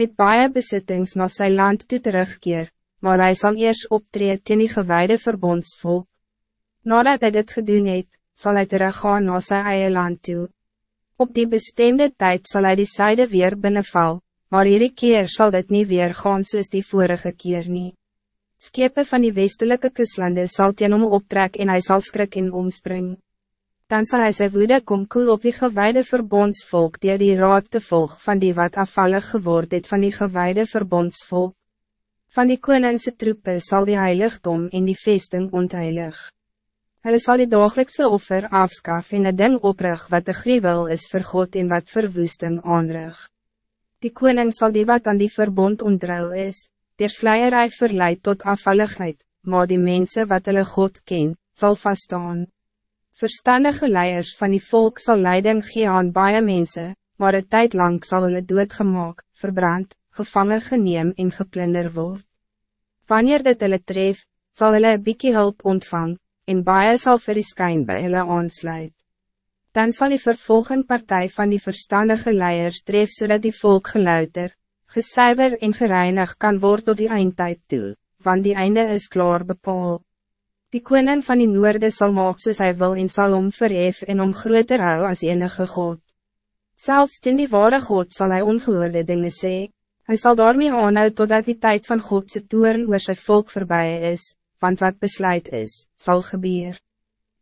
met baie besittings na sy land toe terugkeer, maar hij zal eerst optreden teen die gewijde verbondsvolk. Nadat hij dit gedoen het, zal hij teruggaan na sy eie land toe. Op die bestemde tijd zal hij die zijde weer binnenval, maar hierdie keer zal dit niet weer gaan soos die vorige keer niet. Skepe van die westelijke kuslande sal teen hom optrek en hij zal skrik en omspring. Dan zal hij sy woede kom koel op die gewijde verbondsvolk die die raad te volg van die wat afvallig geword het van die gewijde verbondsvolk. Van die koningse troepen zal die heiligdom in die vesting ontheilig. Hulle sal die dagelijkse offer afskaf en een ding oprig wat de gruwel is vir God en wat verwoesting aanrig. Die koning zal die wat aan die verbond ontrouw is, der vleierij verleid tot afvalligheid, maar die mensen wat hulle God ken, zal vaststaan. Verstandige leiers van die volk zal leiding gee aan baie mense, maar een tijd lang zal hulle doodgemaak, verbrand, gevangen geneem en geplunder word. Wanneer dit hulle tref, zal hulle een bykie hulp ontvang, en baie sal vir die skyn by hulle aansluit. Dan zal die vervolgende partij van die verstandige leiers tref zodat die volk geluider, gesuiver en gereinig kan worden tot die eindtijd toe, want die einde is klaar bepaal. Die koning van die noorde zal maak soos hy wil en sal om verhef en om groter hou as enige God. Zelfs in die ware God zal hij ongehoorde dingen sê, hy sal daarmee aanhou totdat die tijd van Godse toeren oor sy volk voorbij is, want wat besluit is, zal gebeuren.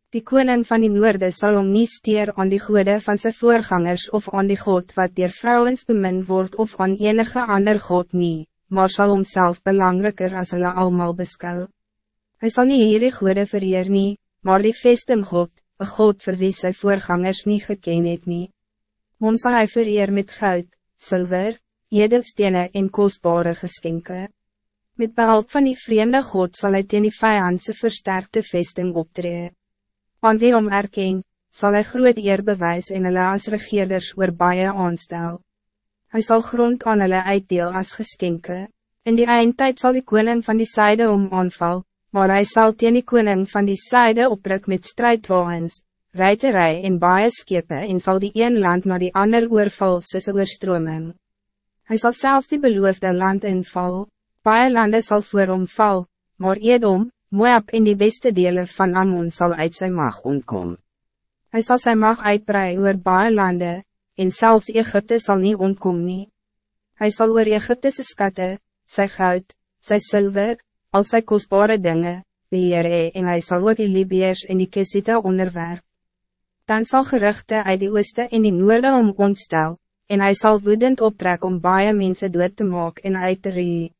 Die koning van die noorde zal om niet steer aan die goede van zijn voorgangers of aan die God wat dier vrouwens bemin wordt of aan enige ander God niet, maar zal homself belangrijker als hulle allemaal beskou. Hij zal niet hierdie goede vereer nie, maar die vesting God, een God vir wie sy voorgangers niet geken het nie. Hom sal hy vereer met goud, zilver, edelstenen en kostbare geskenke. Met behulp van die vreemde God zal hij teen die vijandse versterkte vesting optreden. Aan wie om erken, zal hij groot eer bewys en hulle as regeerders oor baie aanstel. Hij zal grond aan hulle uitdeel as geskenke. In die eindtijd zal die koning van die zijde om aanval, maar hij zal teen die koning van die zijde opruk met strijdwagens, reiterij en baie skepe en zal die een land naar die ander oorval soos oorstroming. Hij zal zelfs die beloofde land inval. Baie lande zal voor hom val, maar Edom, Moab en die beste delen van Ammon zal uit zijn mag ontkom. Hij zal zijn mag uitbrei oor baie lande, en zelfs Egypte zal niet ontkom nie. Hij zal oor Egyptese skatte, sy goud, sy zilver, al sy kostbare dingen, beheer en hij zal ook die Libiërs en die Kesite onderwerp. Dan zal geruchte uit die ooste en die noorde om ontstel, en hij zal woedend optrek om baie mense dood te maak en uit te ree.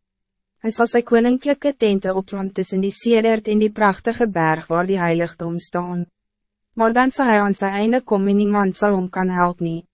Hij zal zijn koninklijke tenten opland tussen die sedert in die prachtige berg waar die heiligdom staan. Maar dan zal hij aan zijn einde komen en niemand zal hem kan helpen.